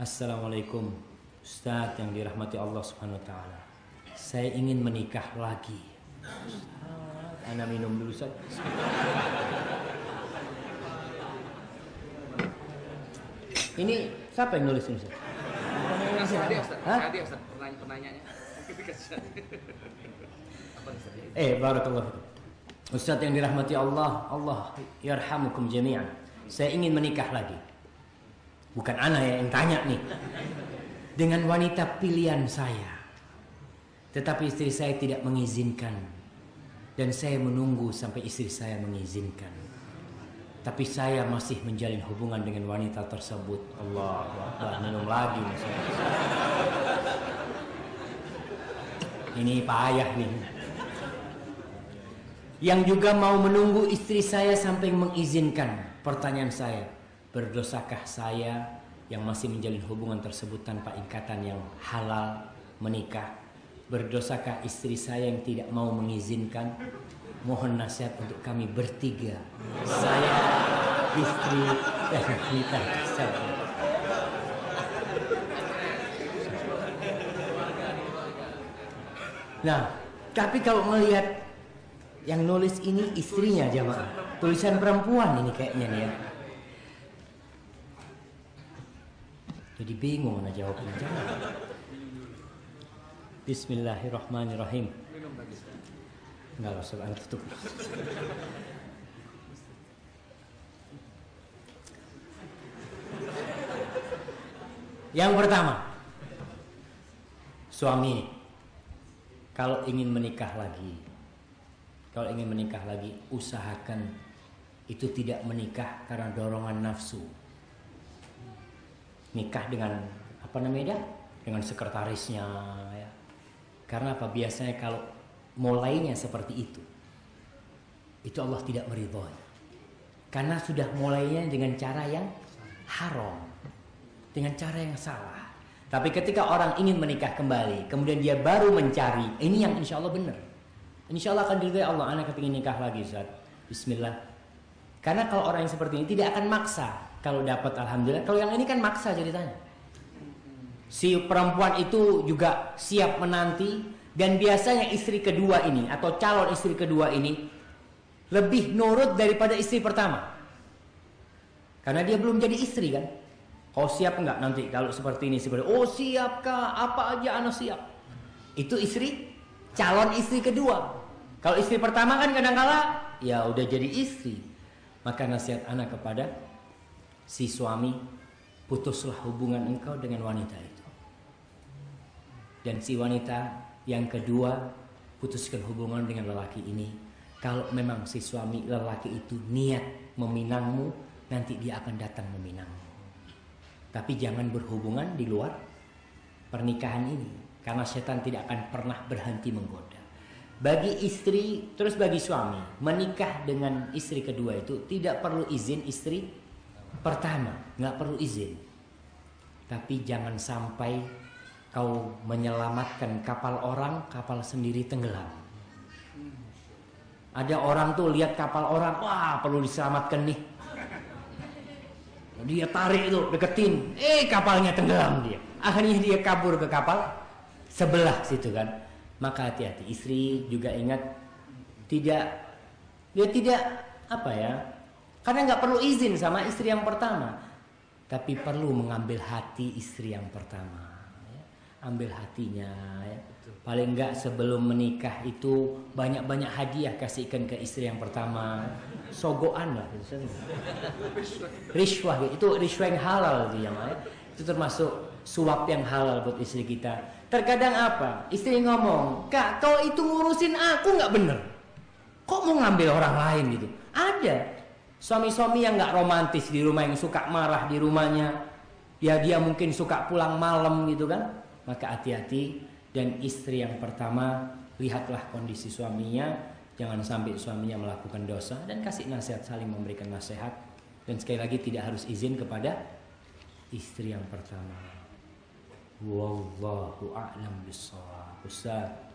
Assalamualaikum Ustaz yang dirahmati Allah subhanahu wa ta'ala Saya ingin menikah lagi Anda minum dulu Ustaz Ini siapa yang nulis ini Ustaz? Tadi Ustaz, tadi Ustaz Ustaz? Eh, barakallahu fikum. Ustaz yang dirahmati Allah, Allah yarhamukum jami'an. Saya ingin menikah lagi. Bukan anak ya yang tanya nih. Dengan wanita pilihan saya. Tetapi istri saya tidak mengizinkan. Dan saya menunggu sampai istri saya mengizinkan. Tapi saya masih menjalin hubungan dengan wanita tersebut. Allah Akbar, minum lagi. Allah. Ini payah nih. Yang juga mau menunggu istri saya sampai mengizinkan. Pertanyaan saya, berdosakah saya yang masih menjalin hubungan tersebut tanpa ikatan yang halal menikah? Berdosakah istri saya yang tidak mau mengizinkan? Mohon nasihat untuk kami bertiga. Saya, istri, dan kita. Saya. Nah, tapi kalau melihat yang nulis ini istrinya jamaah. Tulisan perempuan ini kayaknya nih ya. Jadi bingung nak jawabnya. Jangan. Bismillahirrahmanirrahim. Enggak Ustaz, Anda tutup. Yang pertama, suami kalau ingin menikah lagi, kalau ingin menikah lagi, usahakan itu tidak menikah karena dorongan nafsu. Nikah dengan apa namanya? Dengan sekretarisnya ya. Karena apa? Biasanya kalau mulainya seperti itu, itu Allah tidak meridhoi. Karena sudah mulainya dengan cara yang haram, dengan cara yang salah. Tapi ketika orang ingin menikah kembali, kemudian dia baru mencari, ini yang insya Allah benar. Insya Allah akan diridhoi Allah. Anak kepingin nikah lagi, Ustaz. Bismillah. Karena kalau orang yang seperti ini tidak akan maksa. Kalau dapat alhamdulillah. Kalau yang ini kan maksa ceritanya. Si perempuan itu juga siap menanti dan biasanya istri kedua ini atau calon istri kedua ini lebih nurut daripada istri pertama. Karena dia belum jadi istri kan. Kau siap enggak nanti kalau seperti ini seperti oh siap kak apa aja anak siap. Itu istri calon istri kedua. Kalau istri pertama kan kadang-kala ya udah jadi istri. Maka nasihat anak kepada si suami putuslah hubungan engkau dengan wanita itu. Dan si wanita yang kedua putuskan hubungan dengan lelaki ini. Kalau memang si suami lelaki itu niat meminangmu, nanti dia akan datang meminangmu. Tapi jangan berhubungan di luar pernikahan ini. Karena setan tidak akan pernah berhenti menggoda. Bagi istri, terus bagi suami, menikah dengan istri kedua itu tidak perlu izin istri pertama. nggak perlu izin. Tapi jangan sampai kau menyelamatkan kapal orang, kapal sendiri tenggelam. Ada orang tuh lihat kapal orang, wah perlu diselamatkan nih. Dia tarik itu, deketin, eh kapalnya tenggelam dia. Akhirnya dia kabur ke kapal sebelah situ kan. Maka hati-hati, istri juga ingat tidak dia tidak apa ya? Karena nggak perlu izin sama istri yang pertama, tapi perlu mengambil hati istri yang pertama. ya. Ambil hatinya, ya. paling nggak sebelum menikah itu banyak-banyak hadiah kasihkan ke istri yang pertama. Sogoan lah, riswah itu riswah yang halal itu yang ya. Itu termasuk suap yang halal buat istri kita. Terkadang apa? Istri ngomong, kak kau itu ngurusin aku nggak bener. Kok mau ngambil orang lain gitu? Ada suami-suami yang nggak romantis di rumah yang suka marah di rumahnya. Ya dia mungkin suka pulang malam gitu kan. Maka hati-hati dan istri yang pertama lihatlah kondisi suaminya. Jangan sampai suaminya melakukan dosa dan kasih nasihat saling memberikan nasihat. Dan sekali lagi tidak harus izin kepada istri yang pertama. Wallahu a'lam bishawab. Ustaz,